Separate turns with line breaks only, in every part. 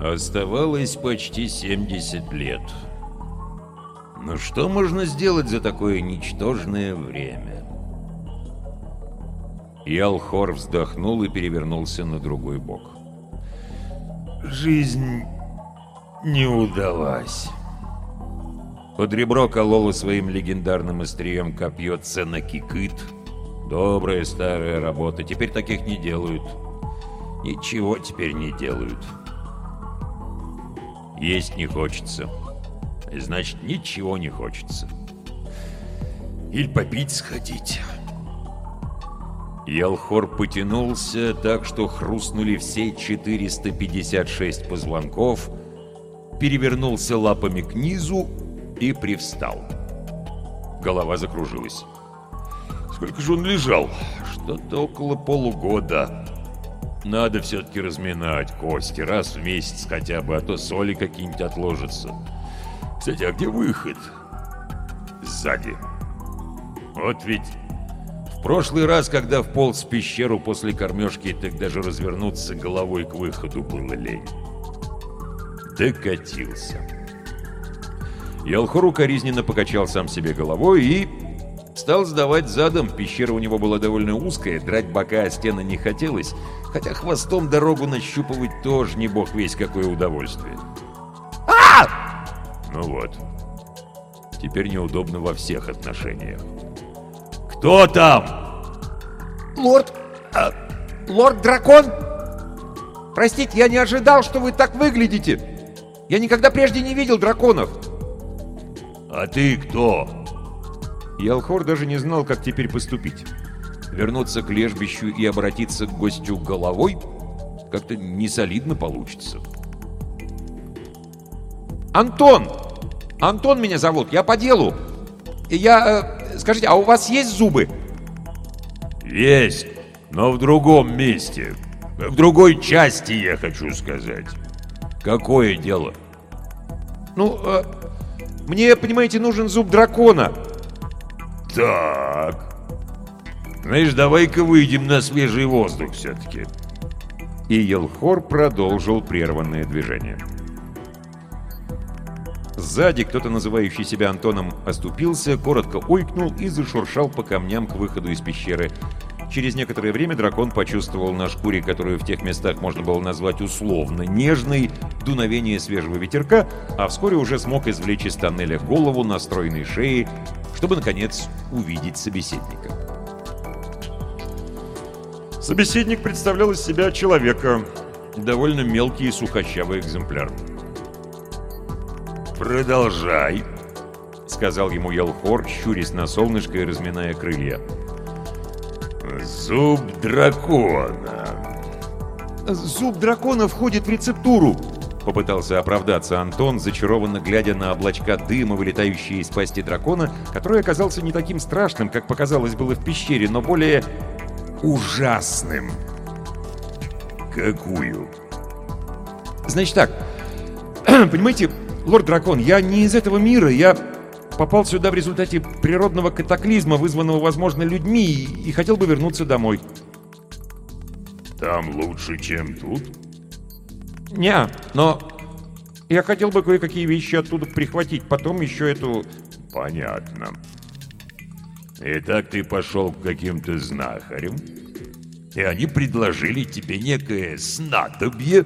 Оставалось почти 70 лет. Но что можно сделать за такое ничтожное время? Ялхор вздохнул и перевернулся на другой бок. Жизнь не удалась. Под ребро кололо своим легендарным острием копье Ценакикыт. Добрая старая работа. Теперь таких не делают. Ничего теперь не делают. Есть не хочется. Значит, ничего не хочется. Или попить сходить. Ялхор потянулся так, что хрустнули все 456 позвонков, перевернулся лапами к низу и привстал. Голова закружилась. Сколько же он лежал? Что-то около полугода. Надо все-таки разминать кости раз в месяц хотя бы, а то соли какие-нибудь отложатся. Кстати, а где выход? Сзади. Вот ведь в прошлый раз, когда вполз в пещеру после кормежки, так даже развернуться головой к выходу было лень. Докатился. Ялхор укоризненно покачал сам себе головой и... Стал сдавать задом, пещера у него была довольно узкая, драть бока о стены не хотелось, хотя хвостом дорогу нащупывать тоже не бог весь какое удовольствие. а Ну вот. Теперь неудобно во всех отношениях. «Кто там?»
«Лорд... Э, лорд-дракон? Простите, я не ожидал, что вы так выглядите. Я никогда прежде не видел драконов».
«А ты кто?»
Ялхор даже не знал, как теперь поступить. Вернуться к лежбищу и обратиться к гостю головой как-то несолидно получится.
«Антон! Антон меня зовут, я по делу. Я... Э, Скажите, а у вас есть зубы?
Есть, но в другом месте. В другой части, я хочу сказать. Какое дело?
Ну, э, мне, понимаете, нужен зуб дракона.
Так. Знаешь, давай-ка выйдем на свежий воздух все-таки.
И Елхор продолжил прерванное движение. Сзади кто-то, называющий себя Антоном, оступился, коротко ойкнул и зашуршал по камням к выходу из пещеры. Через некоторое время дракон почувствовал на шкуре, которую в тех местах можно было назвать условно нежной, дуновение свежего ветерка, а вскоре уже смог извлечь из тоннеля голову на стройной шее, чтобы, наконец, увидеть собеседника. Собеседник представлял из себя человека, довольно мелкий и сухощавый экземпляр.
«Продолжай», — сказал ему Елхор, щурясь на солнышко и разминая крылья. «Зуб дракона».
«Зуб дракона входит в рецептуру», —
попытался оправдаться Антон, зачарованно глядя на облачка дыма, вылетающие из пасти дракона, который оказался не таким страшным, как показалось было в пещере, но более ужасным.
«Какую?»
«Значит так, понимаете, Лорд-дракон, я не из этого мира, я попал сюда в результате природного катаклизма, вызванного, возможно, людьми, и хотел бы вернуться домой.
Там лучше, чем тут?
Не, но я хотел бы кое-какие вещи оттуда прихватить, потом еще эту...
Понятно. Итак, ты пошел к каким-то знахарям, и они предложили тебе некое снадобье,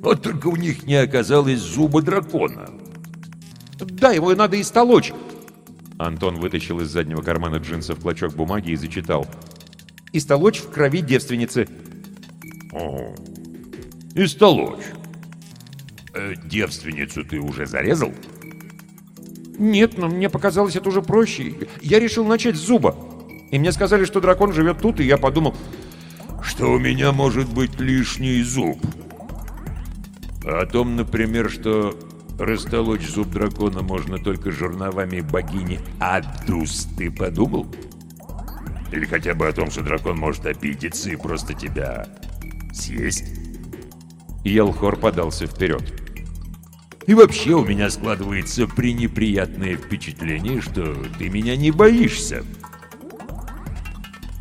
вот только у них не оказалось зуба дракона.
Да, его надо истолочь.
Антон вытащил из заднего кармана джинсов клочок бумаги и зачитал.
«Истолочь в крови девственницы».
«О, истолочь. Э, девственницу ты уже зарезал?»
«Нет, но мне показалось это уже проще. Я решил начать с зуба. И мне сказали, что дракон живет тут, и я подумал...»
«Что у меня может быть лишний зуб?» О том, например, что растолочь зуб дракона можно только жерновами богини Адус, ты подумал? Или хотя бы о том, что дракон может обидеться и просто тебя съесть?
Елхор подался вперед.
И вообще у меня складывается пренеприятное впечатление, что ты меня не боишься.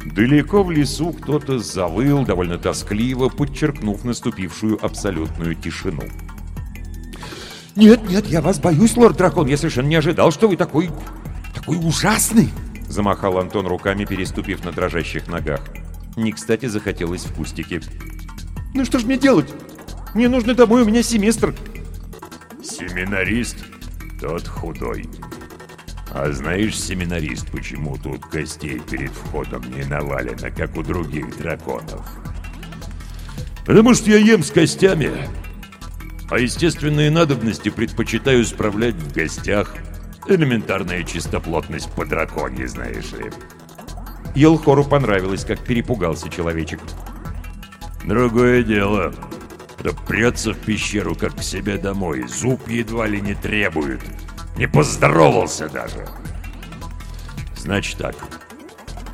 Далеко в лесу кто-то завыл довольно тоскливо, подчеркнув наступившую абсолютную тишину.
«Нет, нет, я вас боюсь, лорд-дракон. Я совершенно не ожидал, что вы такой... такой ужасный!» Замахал Антон руками, переступив на дрожащих ногах. Не кстати захотелось в кустике. «Ну что ж мне делать? Мне нужно домой, у меня семестр!»
«Семинарист? Тот худой. А знаешь, семинарист, почему тут гостей перед входом не навалено, как у других драконов?» «Потому что я ем с костями, а естественные надобности предпочитаю справлять в гостях. Элементарная чистоплотность по драконье, знаешь ли».
Елхору понравилось, как перепугался человечек.
«Другое дело. Да прется в пещеру, как к себе домой. Зуб едва ли не требует. Не поздоровался даже. Значит так.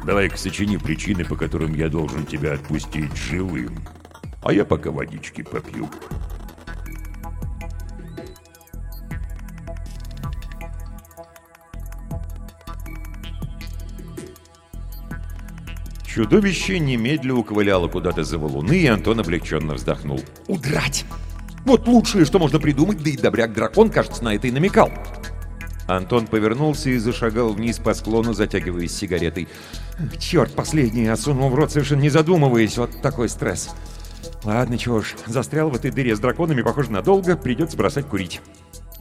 Давай-ка сочини причины, по которым я должен тебя отпустить живым. А я пока водички попью».
Чудовище немедленно уковыляло куда-то за валуны, и Антон облегченно вздохнул. «Удрать! Вот лучшее, что можно придумать, да и добряк-дракон, кажется, на это и намекал!» Антон повернулся и зашагал вниз по склону, затягиваясь сигаретой. «Черт, последний осунул в рот, совершенно не задумываясь. Вот такой стресс. Ладно, чего ж, застрял в этой дыре с драконами, похоже, надолго, придется бросать курить.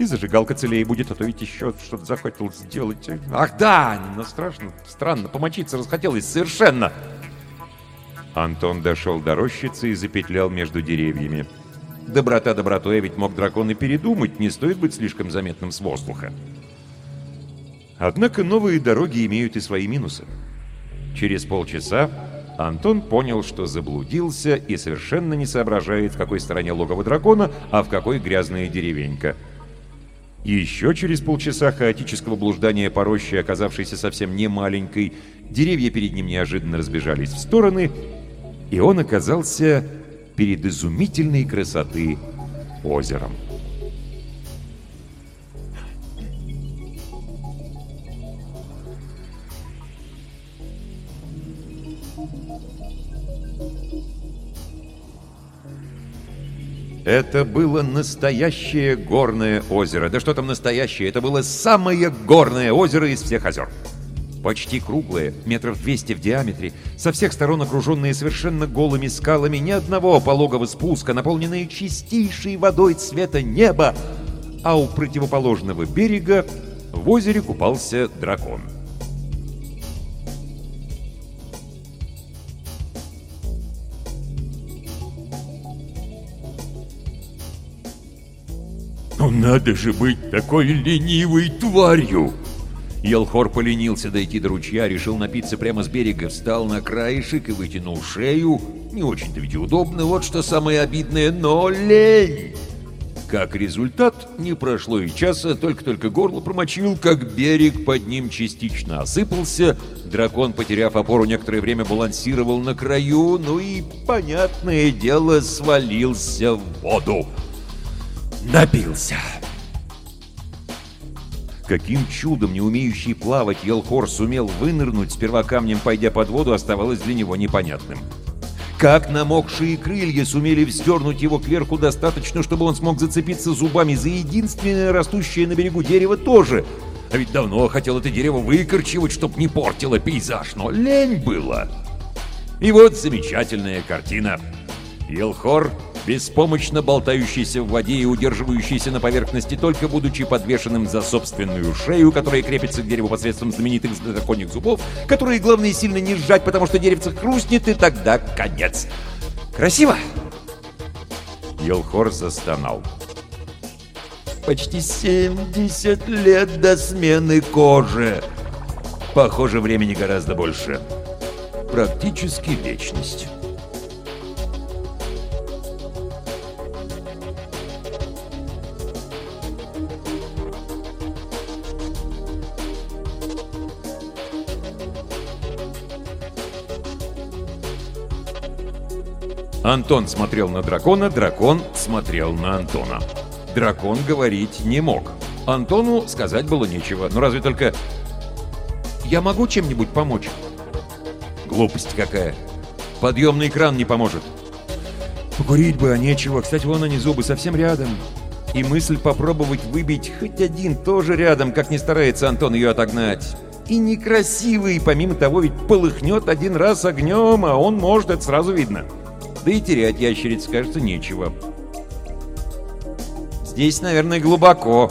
И зажигалка целее будет, а то ведь еще что-то захотел сделать. Ах да, но страшно, странно, помочиться расхотелось совершенно. Антон дошел до рощицы и запетлял между деревьями. Доброта добротой, а ведь мог дракон и передумать, не стоит быть слишком заметным с воздуха. Однако новые дороги имеют и свои минусы. Через полчаса Антон понял, что заблудился и совершенно не соображает, в какой стороне логово дракона, а в какой грязная деревенька – еще через полчаса хаотического блуждания по роще, оказавшейся совсем не маленькой, деревья перед ним неожиданно разбежались в стороны, и он оказался перед изумительной красоты озером. Это было настоящее горное озеро. Да что там настоящее? Это было самое горное озеро из всех озер. Почти круглое, метров 200 в диаметре, со всех сторон окруженные совершенно голыми скалами, ни одного пологого спуска, наполненные чистейшей водой цвета неба, а у противоположного берега в озере купался дракон.
«Ну надо же быть такой ленивой тварью!»
Елхор поленился дойти до ручья, решил напиться прямо с берега, встал на краешек и вытянул шею. Не очень-то ведь удобно, вот что самое обидное, но лень! Как результат, не прошло и часа, только-только горло промочил, как берег под ним частично осыпался. Дракон, потеряв опору, некоторое время балансировал на краю, ну и, понятное дело, свалился в воду. Напился. Каким чудом не умеющий плавать Елхор сумел вынырнуть, сперва камнем пойдя под воду, оставалось для него непонятным. Как намокшие крылья сумели вздернуть его кверху достаточно, чтобы он смог зацепиться зубами за единственное растущее на берегу дерево тоже. А ведь давно хотел это дерево выкорчевать, чтоб не портило пейзаж, но лень было. И вот замечательная картина. Елхор беспомощно болтающийся в воде и удерживающийся на поверхности только будучи подвешенным за собственную шею, которая крепится к дереву посредством знаменитых драконьих зубов, которые, главное, сильно не сжать, потому что деревце хрустнет, и тогда конец. Красиво? Елхор застонал. Почти 70 лет до смены кожи. Похоже, времени гораздо больше. Практически вечность. Антон смотрел на дракона, дракон смотрел на Антона. Дракон говорить не мог. Антону сказать было нечего, но разве только «Я могу чем-нибудь помочь?» Глупость какая. Подъемный кран не поможет. Покурить бы, а нечего. Кстати, вон они зубы совсем рядом.
И мысль попробовать выбить хоть один тоже рядом, как не старается Антон ее отогнать. И некрасивый, помимо того, ведь полыхнет один раз огнем, а он может, это сразу видно. Да и терять ящериц, кажется, нечего. Здесь, наверное, глубоко.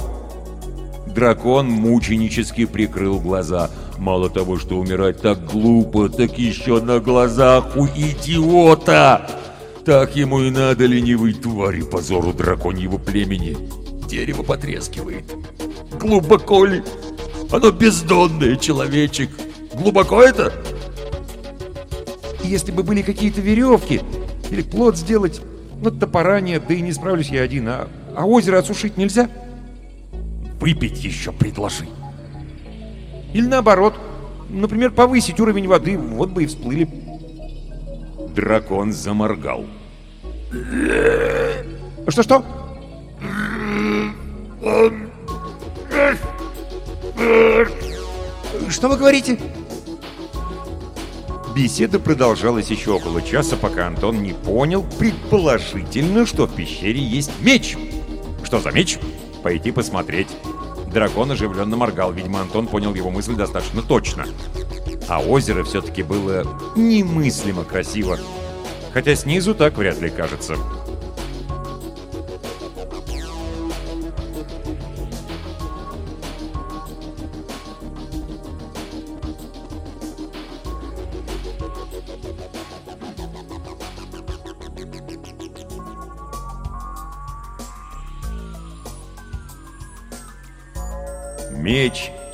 Дракон мученически прикрыл глаза. Мало того, что умирать так глупо, так еще на глазах у идиота! Так ему и надо, ленивой твари, позору драконьего племени. Дерево потрескивает. Глубоко ли? Оно бездонное, человечек. Глубоко это? Если бы были какие-то веревки, или плод сделать, но топора нет, да и не справлюсь я один. А, а озеро осушить нельзя? Выпить еще предложи. Или наоборот, например, повысить уровень воды, вот бы и всплыли. Дракон заморгал. Что-что? Что вы говорите? Беседа продолжалась еще около часа, пока Антон не понял, предположительно, что в пещере есть меч. Что за меч? Пойти посмотреть. Дракон оживленно моргал, видимо, Антон понял его мысль достаточно точно. А озеро все-таки было немыслимо красиво. Хотя снизу так вряд ли кажется.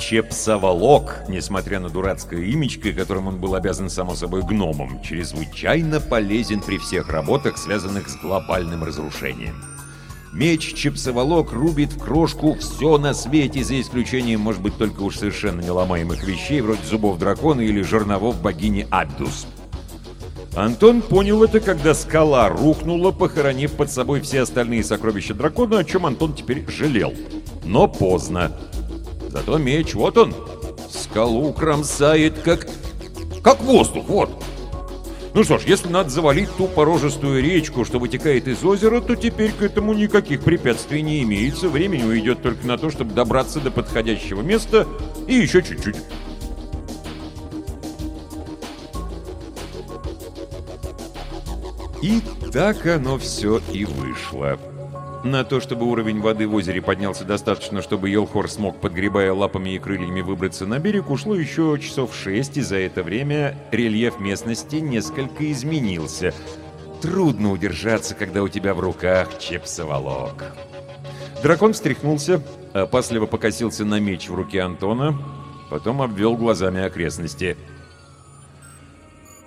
Чепсоволок, несмотря на дурацкое имечко, которым он был обязан, само собой, гномом, чрезвычайно полезен при всех работах, связанных с глобальным разрушением. Меч Чепсоволок рубит в крошку все на свете, за исключением, может быть, только уж совершенно неломаемых вещей, вроде зубов дракона или жерновов богини Абдус. Антон понял это, когда скала рухнула, похоронив под собой все остальные сокровища дракона, о чем Антон теперь жалел. Но поздно. Зато меч, вот он, скалу кромсает, как... как воздух, вот. Ну что ж, если надо завалить ту порожистую речку, что вытекает из озера, то теперь к этому никаких препятствий не имеется. Времени уйдет только на то, чтобы добраться до подходящего места и еще чуть-чуть. И так оно все и вышло. На то, чтобы уровень воды в озере поднялся достаточно, чтобы Елхор смог, подгребая лапами и крыльями, выбраться на берег, ушло еще часов шесть, и за это время рельеф местности несколько изменился. Трудно удержаться, когда у тебя в руках чепсоволок. Дракон встряхнулся, опасливо покосился на меч в руке Антона, потом обвел глазами окрестности —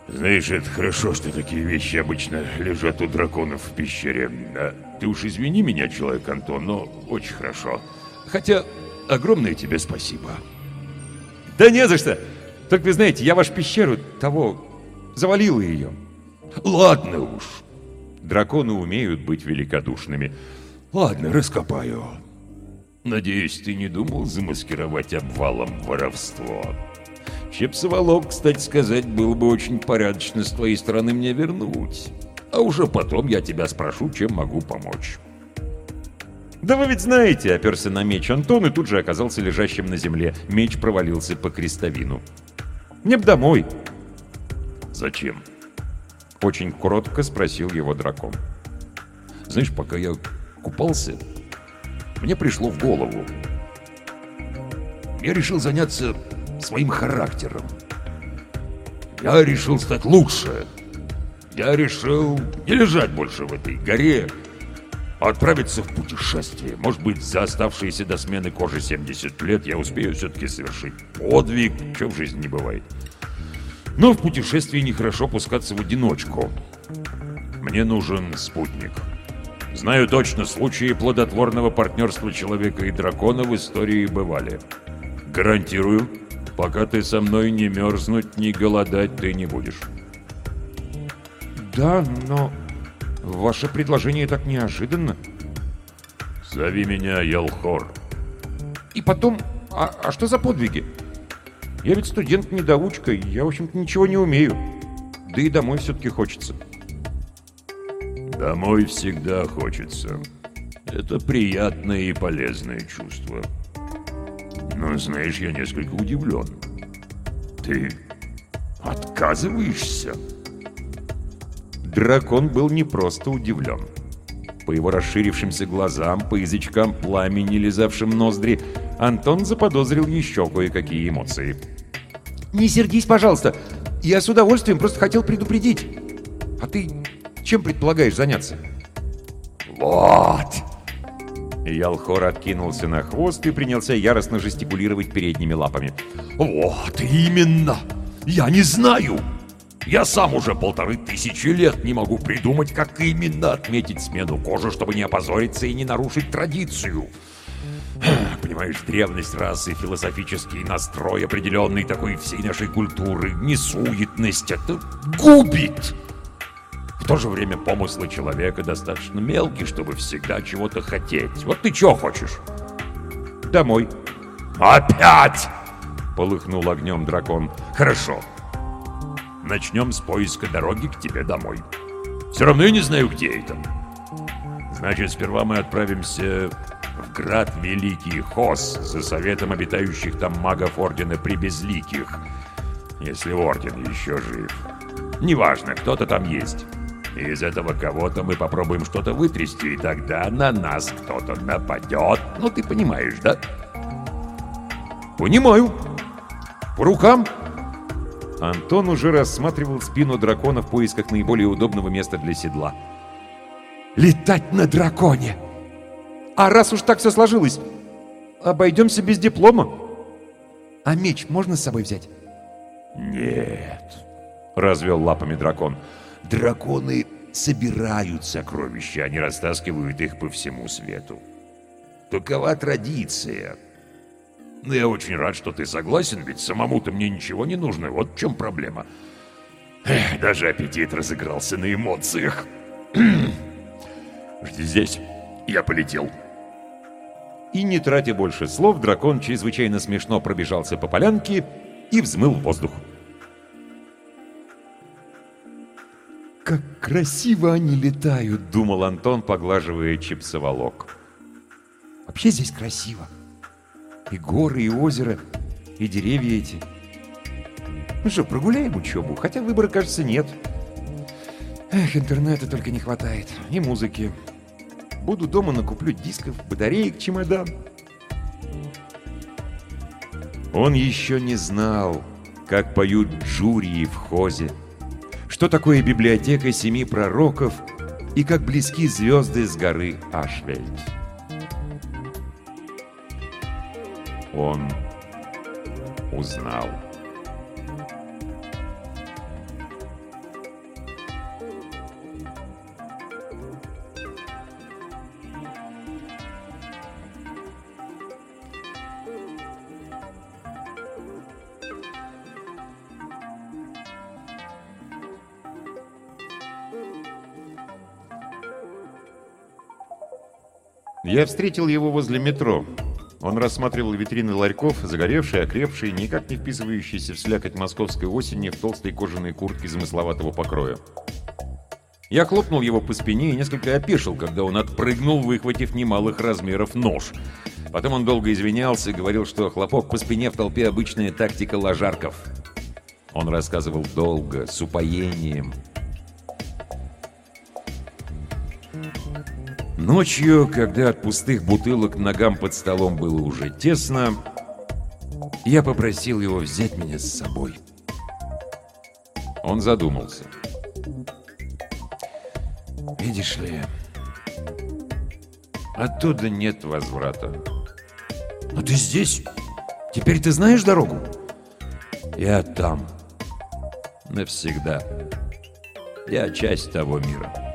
знаешь, это хорошо, что такие вещи обычно лежат у драконов в пещере. А ты уж извини меня, человек Антон, но очень хорошо. Хотя огромное тебе спасибо.
Да не за что. Только вы знаете, я вашу пещеру того завалил ее.
Ладно уж.
Драконы умеют быть великодушными.
Ладно, раскопаю. Надеюсь, ты не думал замаскировать обвалом воровство. Чепсоволок, кстати сказать, было бы очень порядочно с твоей стороны мне вернуть. А уже потом я тебя спрошу, чем могу помочь.
«Да вы ведь знаете!» — оперся на меч Антон и тут же оказался лежащим на земле. Меч провалился по крестовину. «Мне б домой!»
«Зачем?»
— очень кротко спросил его дракон.
«Знаешь, пока я купался, мне пришло в голову. Я решил заняться своим характером. Я решил стать лучше. Я решил не лежать больше в этой горе, а отправиться в путешествие. Может быть, за оставшиеся до смены кожи 70 лет я успею все-таки совершить подвиг, что в жизни не бывает. Но в путешествии нехорошо пускаться в одиночку. Мне нужен спутник. Знаю точно, случаи плодотворного партнерства человека и дракона в истории бывали. Гарантирую, Пока ты со мной не мерзнуть, не голодать ты не будешь.
Да, но ваше предложение так неожиданно.
Зови меня Елхор.
И потом, а, а что за подвиги? Я ведь студент-недоучка, я, в общем-то, ничего не умею. Да и домой все-таки хочется.
Домой всегда хочется.
Это приятное и полезное чувство. Но, знаешь, я несколько удивлен. Ты отказываешься?
Дракон был не просто удивлен. По его расширившимся глазам, по язычкам пламени, лизавшим ноздри, Антон заподозрил еще кое-какие эмоции.
«Не сердись, пожалуйста. Я с удовольствием просто хотел предупредить. А ты чем предполагаешь заняться?»
«Вот!»
Ялхор откинулся на хвост и принялся яростно жестикулировать передними лапами.
«Вот именно! Я не знаю! Я сам уже полторы тысячи лет не могу придумать, как именно отметить смену кожи, чтобы не опозориться и не нарушить традицию. Понимаешь, древность расы, философический настрой определенный такой всей нашей культуры, несуетность — это губит!» В то же время помыслы человека достаточно мелкие, чтобы всегда чего-то хотеть. Вот ты чего хочешь?
Домой.
Опять! Полыхнул огнем дракон. Хорошо. Начнем с поиска дороги к тебе домой. Все равно я не знаю, где это. Значит, сперва мы отправимся в град Великий Хос за советом обитающих там магов Ордена Прибезликих. Если Орден еще жив. Неважно, кто-то там есть. Из этого кого-то мы попробуем что-то вытрясти, и тогда на нас кто-то нападет. Ну, ты понимаешь, да?
Понимаю. По рукам.
Антон уже рассматривал спину дракона в поисках наиболее удобного места для седла.
Летать на драконе! А раз уж так все сложилось, обойдемся без диплома. А меч можно с собой взять?
Нет, развел лапами дракон. Драконы собирают сокровища, они растаскивают их по всему свету. Такова традиция. Но я очень рад, что ты согласен, ведь самому-то мне ничего не нужно. Вот в чем проблема. Эх, даже аппетит разыгрался на эмоциях. Жди здесь. Я полетел.
И не тратя больше слов, дракон чрезвычайно смешно пробежался по полянке и взмыл в воздух.
«Как красиво они летают!»
— думал Антон, поглаживая чипсоволок.
«Вообще здесь красиво. И горы, и озеро, и деревья эти. Ну что, прогуляем учебу? Хотя выбора, кажется, нет. Эх, интернета только не хватает. И музыки. Буду дома, накуплю дисков, батареек, чемодан».
Он еще не знал, как поют джурии в хозе что такое библиотека семи пророков и как близки звезды с горы Ашвельд. Он узнал. Я встретил его возле метро. Он рассматривал витрины ларьков, загоревшие, окрепшие, никак не вписывающиеся в слякоть московской осени в толстой кожаной куртке замысловатого покроя. Я хлопнул его по спине и несколько опешил, когда он отпрыгнул, выхватив немалых размеров нож. Потом он долго извинялся, говорил, что хлопок по спине в толпе обычная тактика ложарков. Он рассказывал долго, с упоением, Ночью, когда от пустых бутылок ногам под столом было уже тесно, я попросил его взять меня с собой. Он задумался. «Видишь ли, оттуда нет возврата».
«А ты здесь? Теперь ты знаешь дорогу?»
«Я там. Навсегда. Я часть того мира».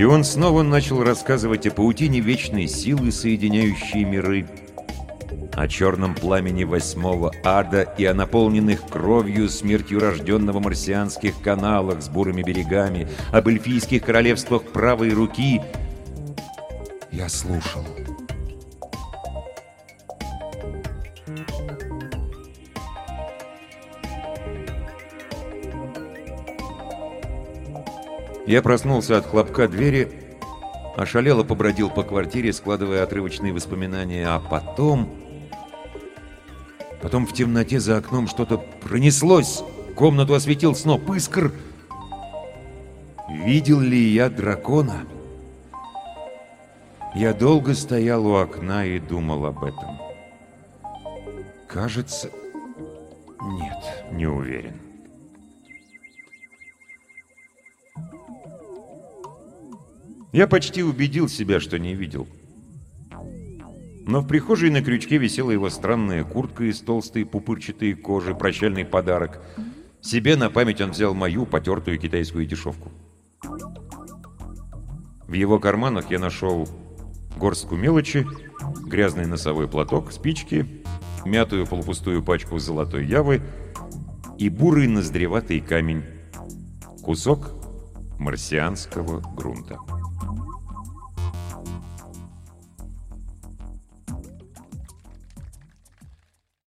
И он снова начал рассказывать о паутине вечной силы, соединяющей миры, о черном пламени восьмого ада и о наполненных кровью смертью рожденного марсианских каналах с бурыми берегами, об эльфийских королевствах правой руки.
Я слушал. Я проснулся от хлопка двери, ошалело побродил по квартире, складывая отрывочные воспоминания, а потом... Потом в темноте за окном что-то пронеслось, комнату осветил сноп искр. Видел ли я дракона? Я долго стоял у окна и думал об этом. Кажется... Нет, не уверен. Я почти убедил себя, что не видел. Но в прихожей на крючке висела его странная куртка из толстой пупырчатой кожи, прощальный подарок. Себе на память он взял мою потертую китайскую дешевку. В его карманах я нашел горстку мелочи, грязный носовой платок, спички, мятую полупустую пачку золотой явы и бурый ноздреватый камень, кусок марсианского грунта.